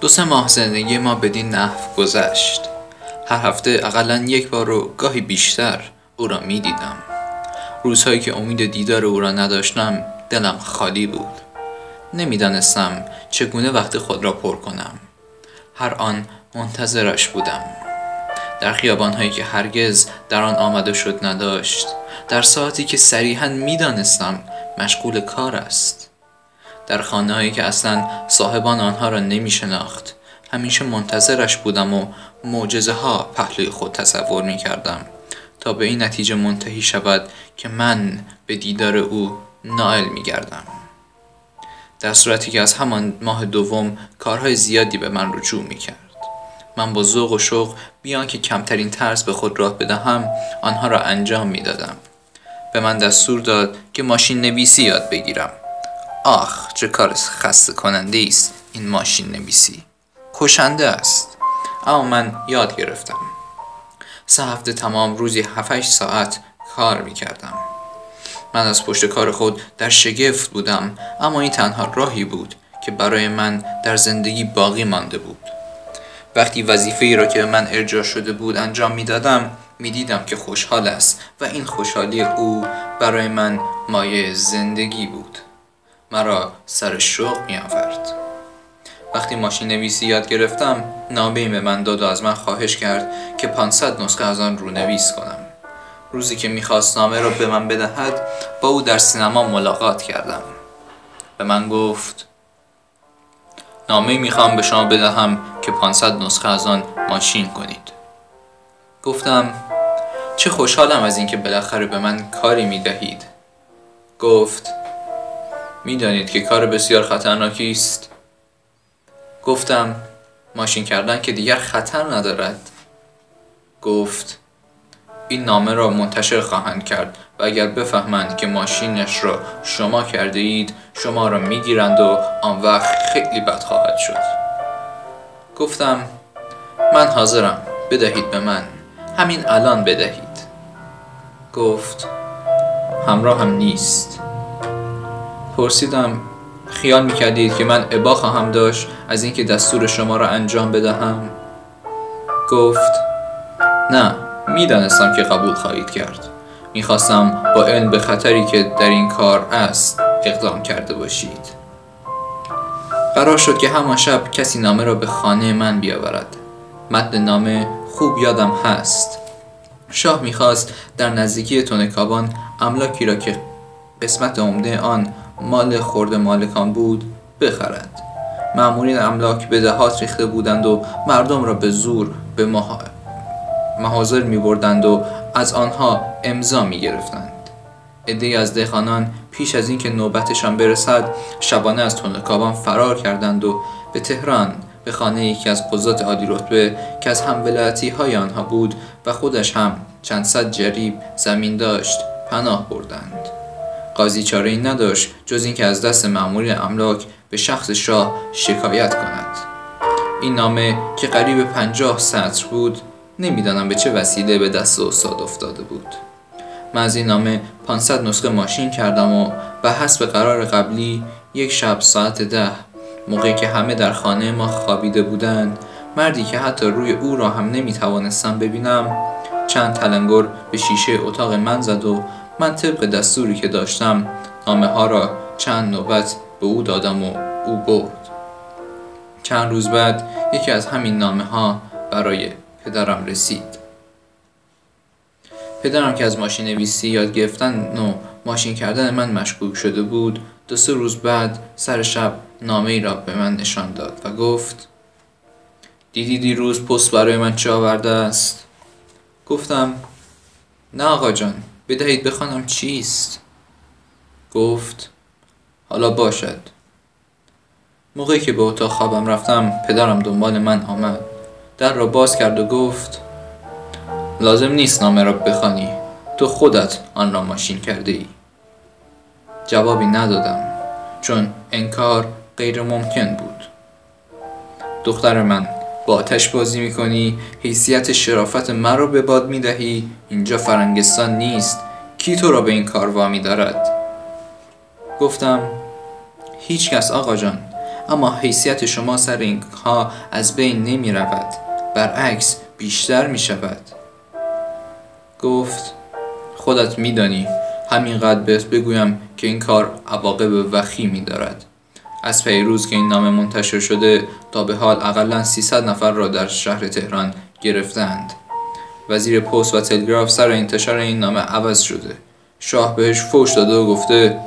دو سه ماه زندگی ما بدین نحو گذشت. هر هفته اقلا یک بار و گاهی بیشتر او را می دیدم روزهایی که امید دیدار او را نداشتم دلم خالی بود. نمی‌دانستم چگونه وقت خود را پر کنم. هر آن منتظرش بودم. در خیابانهایی که هرگز در آن آمده شد نداشت. در ساعتی که صریحا می‌دانستم مشغول کار است. در خانه که اصلا صاحبان آنها را نمی شناخت همیشه منتظرش بودم و معجزه ها پهلوی خود تصور می کردم تا به این نتیجه منتهی شود که من به دیدار او نائل می گردم در صورتی که از همان ماه دوم کارهای زیادی به من رجوع می کرد من با ذوق و شوق بیان که کمترین ترس به خود راه بدهم آنها را انجام می دادم. به من دستور داد که ماشین نویسی یاد بگیرم. آخ چه کار خسته کننده است این ماشین نویسی. کشنده است. اما من یاد گرفتم. سه هفته تمام روزی 7 ساعت کار می کردم من از پشت کار خود در شگفت بودم اما این تنها راهی بود که برای من در زندگی باقی مانده بود. وقتی وظیفه ای را که به من ارجاع شده بود انجام می دادم می دیدم که خوشحال است و این خوشحالی او برای من مایه زندگی بود. مرا سر شوق می آورد وقتی ماشین نویسی یاد گرفتم نامه به من داد و از من خواهش کرد که 500 نسخه از آن رو نویس کنم. روزی که می‌خواست نامه را به من بدهد با او در سینما ملاقات کردم. به من گفت نامه می‌خوام به شما بدهم که 500 نسخه از آن ماشین کنید. گفتم چه خوشحالم از اینکه بالاخره به من کاری می‌دهید. گفت می‌دانید که کار بسیار خطرناکی است. گفتم ماشین کردن که دیگر خطر ندارد. گفت این نامه را منتشر خواهند کرد و اگر بفهمند که ماشینش را شما کرده اید شما را می‌گیرند و آن وقت خیلی بد خواهد شد. گفتم من حاضرم. بدهید به من. همین الان بدهید. گفت همراه هم نیست. پرسیدم خیال می‌کردید که من عبا خواهم داشت از اینکه دستور شما را انجام بدهم؟ گفت نه می‌دانستم که قبول خواهید کرد. می‌خواستم با علم به خطری که در این کار است اقدام کرده باشید. قرار شد که همان شب کسی نامه را به خانه من بیاورد. متن نامه خوب یادم هست. شاه می‌خواست در نزدیکی تونکابان املاکی را که قسمت عمده آن مال خورد مالکان بود بخرد معمولین املاک به دهات ریخته بودند و مردم را به زور به محاضر می بردند و از آنها امضا می گرفتند عدهای از دهخانان پیش از اینکه نوبتشان برسد شبانه از تونکابان فرار کردند و به تهران به خانه یکی از قضات عالی رتبه که از هم ولایتی های آنها بود و خودش هم چند صد جریب زمین داشت پناه بردند. قاضی چاره این نداشت جز اینکه از دست معمولی املاک به شخص شاه شکایت کند. این نامه که قریب پنجاه سطر بود نمی‌دانم به چه وسیله به دست استاد افتاده بود. من از این نامه 500 نسخه ماشین کردم و به حسب قرار قبلی یک شب ساعت ده موقعی که همه در خانه ما خوابیده بودند مردی که حتی روی او را هم نمی توانستم ببینم چند تلنگر به شیشه اتاق من زد و من طبق دستوری که داشتم نامه ها را چند نوبت به او دادم و او برد. چند روز بعد یکی از همین نامه ها برای پدرم رسید. پدرم که از ماشین نویسی یاد گرفتن و ماشین کردن من مشکوک شده بود دو سه روز بعد سر شب نامه ای را به من نشان داد و گفت دیدی دیروز پست برای من چه آورده است؟ گفتم نه آقا جان بدهید بخوانم چیست؟ گفت حالا باشد. موقعی که به اتاق خوابم رفتم پدرم دنبال من آمد. در را باز کرد و گفت لازم نیست نامه را بخوانی. تو خودت آن را ماشین کرده ای جوابی ندادم چون انکار غیر ممکن بود. دختر من با آتش بازی می‌کنی حیثیت شرافت مرا به باد می‌دهی اینجا فرنگستان نیست کی تو را به این کار وامی دارد؟ گفتم هیچ کس آقا جان اما حیثیت شما سر اینها از بین نمی رود برعکس بیشتر می شود. گفت خودت میدانی همینقدر بهت بگویم که این کار عواقب وخیمی دارد. از پیروز که این نامه منتشر شده تا به حال اقلا 300 نفر را در شهر تهران گرفتند وزیر پست و تلگراف سر انتشار این نامه عوض شده. شاه بهش فوش داده و گفته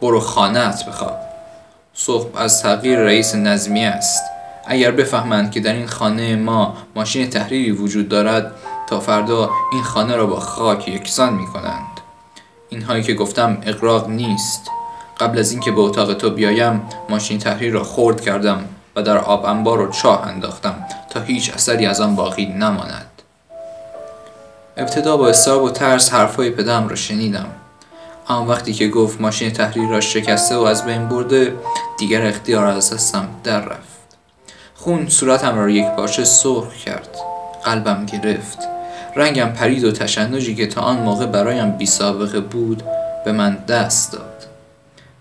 برو خانهت بخواب. صبح از تغییر رئیس نظمی است. اگر بفهمند که در این خانه ما ماشین تحریری وجود دارد تا فردا این خانه را با خاک یکسان می کنند اینهایی که گفتم اقراق نیست. قبل از اینکه به اتاق تو بیایم ماشین تحریر را خورد کردم و در آب انبار و چاه انداختم تا هیچ اثری از آن باقی نماند. ابتدا با استراب و ترس حرفهای پدرم را شنیدم. اما وقتی که گفت ماشین تحریر را شکسته و از بین برده دیگر اختیار از دستم در رفت. خون صورتم را یک پارچه سرخ کرد. قلبم گرفت. رنگم پرید و تشنجی که تا آن موقع برایم بی سابقه بود به من دست داد.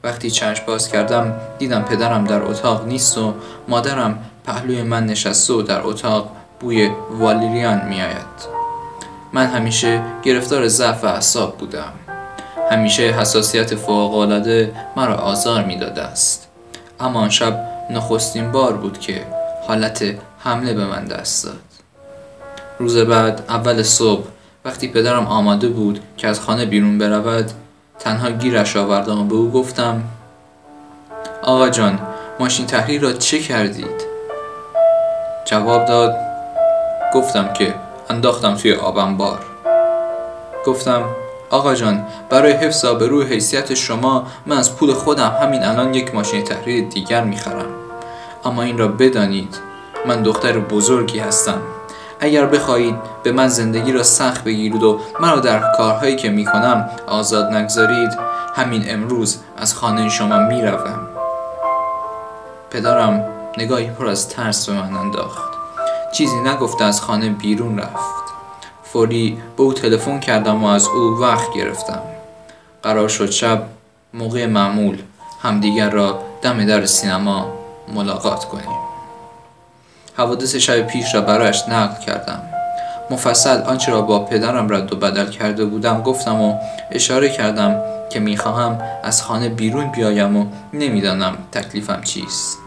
وقتی چشم باز کردم دیدم پدرم در اتاق نیست و مادرم پهلوی من نشسته و در اتاق بوی والیریان میآید. من همیشه گرفتار ضعف و اعصاب بودم. همیشه حساسیت فوقالعاده مرا آزار می‌داده است. اما آن شب نخستین بار بود که حالت حمله به من دست داد. روز بعد اول صبح وقتی پدرم آماده بود که از خانه بیرون برود تنها گیرش آوردم و به او گفتم آقا جان ماشین تحریر را چه کردید؟ جواب داد گفتم که انداختم توی آبم بار. گفتم آقا جان برای حفظ آبروی حیثیت شما من از پول خودم همین الان یک ماشین تحریر دیگر می‌خرم. اما این را بدانید من دختر بزرگی هستم. اگر بخواهید به من زندگی را سخت بگیرید و مرا در کارهایی که می‌کنم آزاد نگذارید همین امروز از خانه شما می‌روم. پدرم نگاهی پر از ترس به من انداخت. چیزی نگفته از خانه بیرون رفت. فوری به او تلفن کردم و از او وقت گرفتم. قرار شد شب موقع معمول همدیگر را دم در سینما ملاقات کنیم. حوادث شب پیش را برایش نقل کردم. مفصل آنچه را با پدرم رد و بدل کرده بودم گفتم و اشاره کردم که می‌خواهم از خانه بیرون بیایم و نمی‌دانم تکلیفم چیست.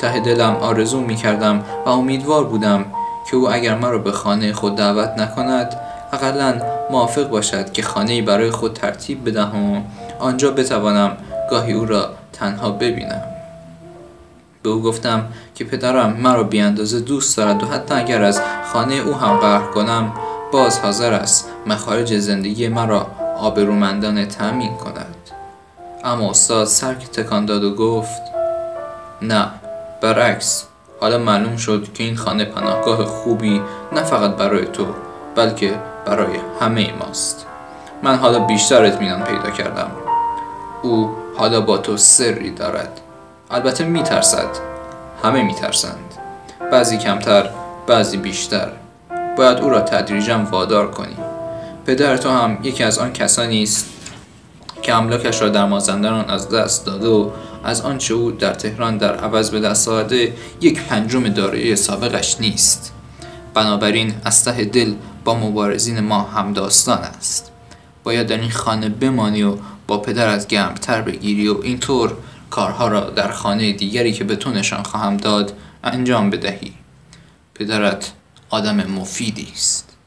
ته دلم آرزو می‌کردم و امیدوار بودم که او اگر مرا به خانه خود دعوت نکند اقلا موافق باشد که خانه برای خود ترتیب بدهم و آنجا بتوانم گاهی او را تنها ببینم. به او گفتم که پدرم مرا بیاندازه دوست دارد و حتی اگر از خانه او هم قهر کنم باز حاضر است مخارج زندگی مرا آبرومندانه تأمین کند. اما استاد سر تکان داد و گفت نه برعکس. حالا معلوم شد که این خانه پناهگاه خوبی نه فقط برای تو بلکه برای همه ماست. من حالا بیشتر اطمینان پیدا کردم. او حالا با تو سری دارد. البته میترسد. همه میترسند. بعضی کمتر بعضی بیشتر. باید او را تدریجا وادار کنی. پدر تو هم یکی از آن کسانی است که املاکش را در مازندران از دست داده و از آنچه او در تهران در عوض به دست آورده یک پنجم دارایی سابقش نیست. بنابراین از ته دل با مبارزین ما هم داستان است. باید در این خانه بمانی و با پدرت گرمتر بگیری و اینطور کارها را در خانه دیگری که به تو نشان خواهم داد انجام بدهی. پدرت آدم مفیدی است.